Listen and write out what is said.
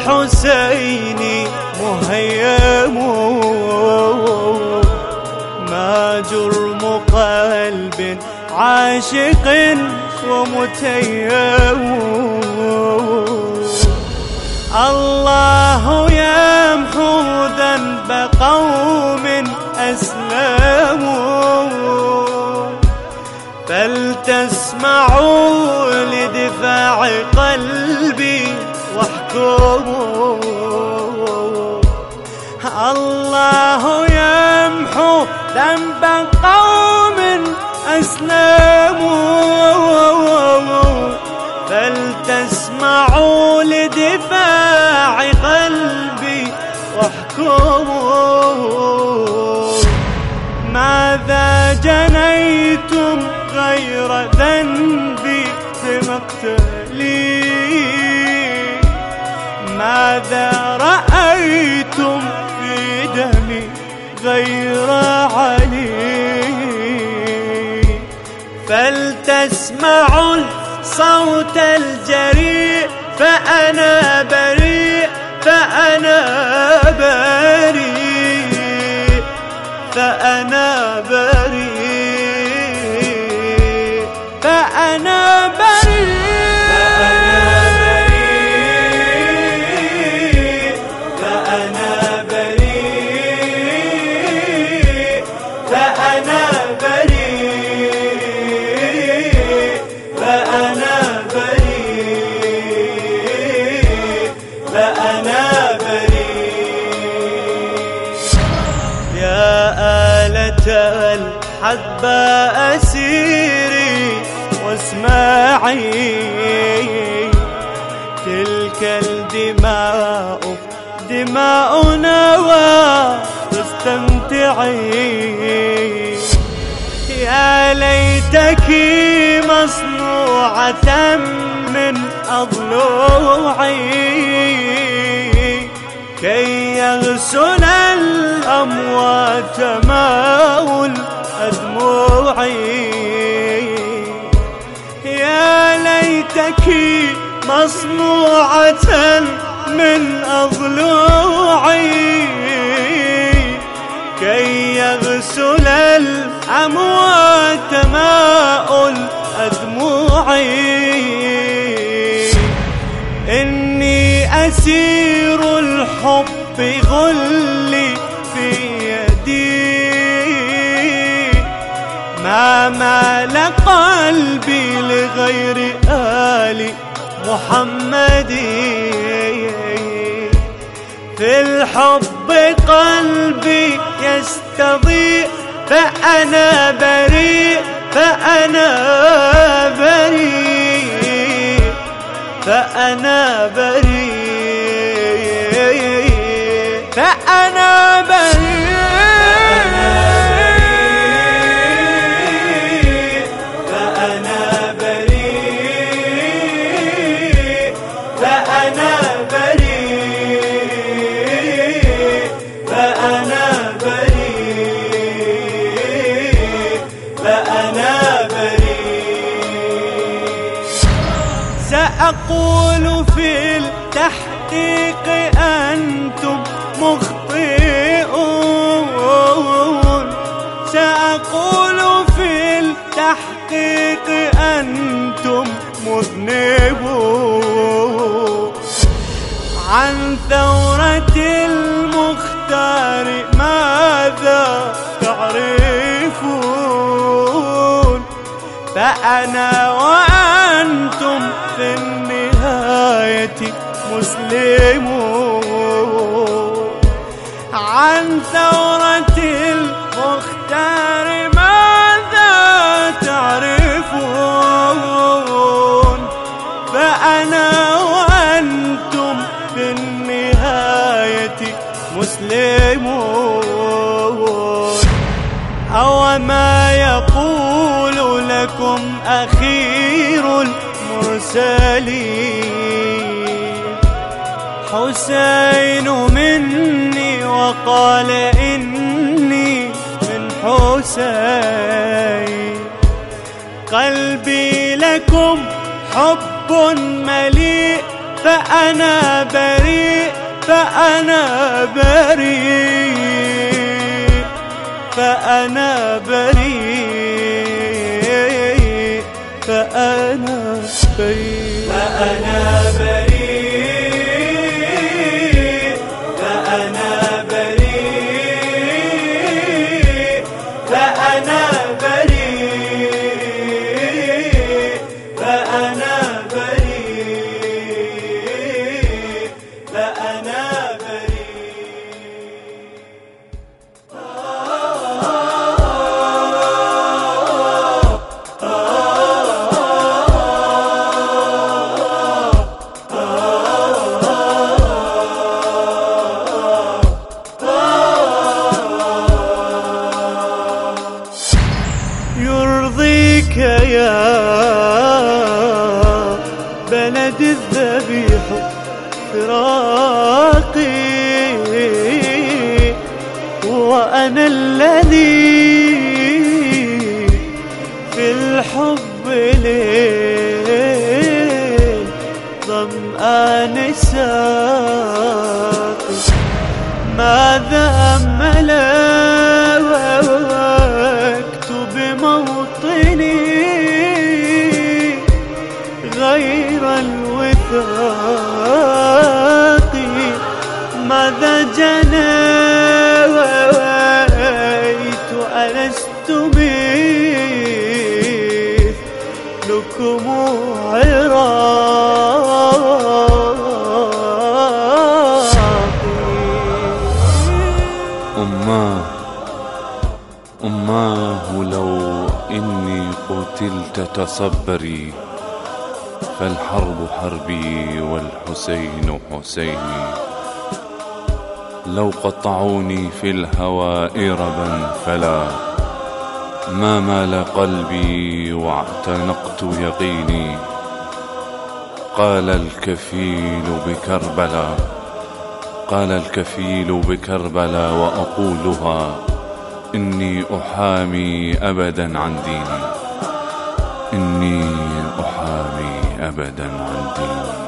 الحسين مهيم. ما جرم قلب عاشق ومتيم. الله يمحو ذنب قوم أسلموا فلتسمعوا لدفاع قلبي الله يمحو ذنب قوم أسلموا فلتسمعوا لدفاع قلبي واحكموا ماذا جنيتم غير ذنبي في مقتلي ماذا رأيتم في دمي غير علي؟ فلتسمعوا الصوت الجريء آلة الحب أسيري واسمعي. تلك الدماء دماؤنا واستمتعي. يا ليتك مصنوعة من أضلوعي. كي يغسل الأموات الأدموع يا ليتك مصنوعة من أضلوعي. كي يغسل الأموات ماء الأدموع إني أسير الحب غلي ما مال قلبي لغير آل محمد. في الحب قلبي يستضيء فأنا بريء فأنا بريء فأنا بريء. سأقول في التحقيق أنتم مخطئون. سأقول في التحقيق أنتم مذنبون. عن ثورة المختار ما ماذا تعرفون؟ فأنا وأنتم النهاية مسلمون عن ثورة المختار ماذا تعرفون؟ فأنا وأنتم في النهاية مسلمون أو ما يقول لكم أخير المرسلين؟ حسين مني وقال إني من حسين. قلبي لكم حب مليء فأنا بريء فأنا بريء فأنا بريء فأنا بريء. فأنا بريء. مثلكم عراقي أماه أماه لو إني قتلت تصبري فالحرب حربي والحسين حسيني. لو قطعوني في الهوى إربا فلا ما مال قلبي واعتنقت يقيني. قال الكفيل بكربلاء قال الكفيل بكربلاء وأقولها إني أحامي أبدا عن ديني. إني أحامي أبدا عن ديني.